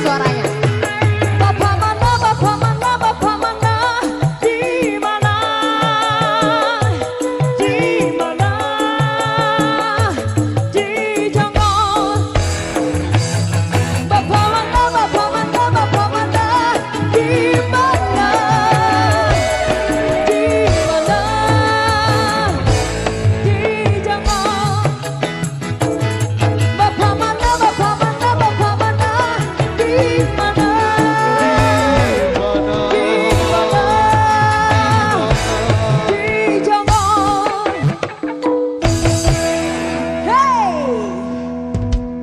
suaranya. Thank you.